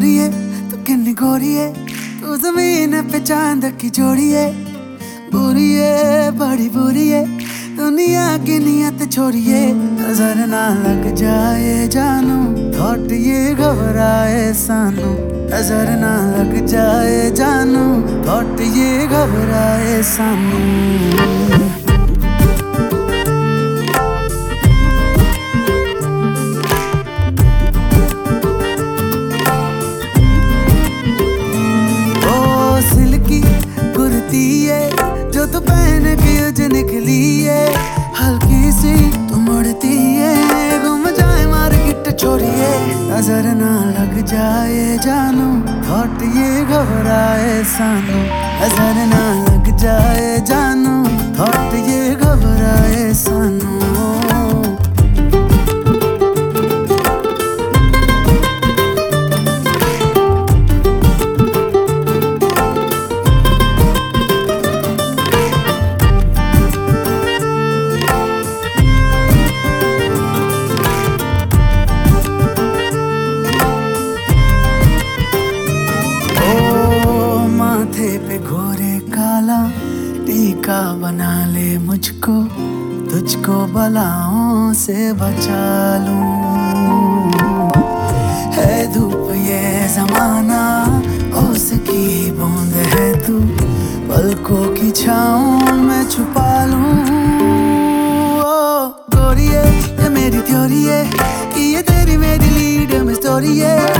गोरिए, तू ज़मीन पे चाँद की जोड़िए। बुरी है बड़ी बुरी है दुनिया की नियत छोड़िए। नज़र ना लग जाए जानू थॉट ये घबराए सानू। नज़र ना लग जाए जानू थॉट ये घबराए सानू। है। जो तो पहन के उज निकली है। हल्की सी तुम उड़ती है। घूम जाए मार्केट छोड़िए नज़र ना लग जाए जानू। हट ये घबराए सानू। नज़र ना लग जाए जानू। टीका बना ले मुझको, तुझको बलाओं से बचा लूँ। है धूप ये जमाना, उसकी बूंद है तू, पलकों की छाओं में छुपा लूँ। गोरी है, ये मेरी थ्योरी है कि ये तेरी मेरी लीड में स्टोरी है।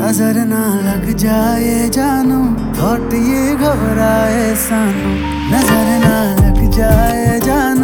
नज़र ना लग जाए जानू थोट ये घबराए सानू। नज़र ना लग जाए जानू।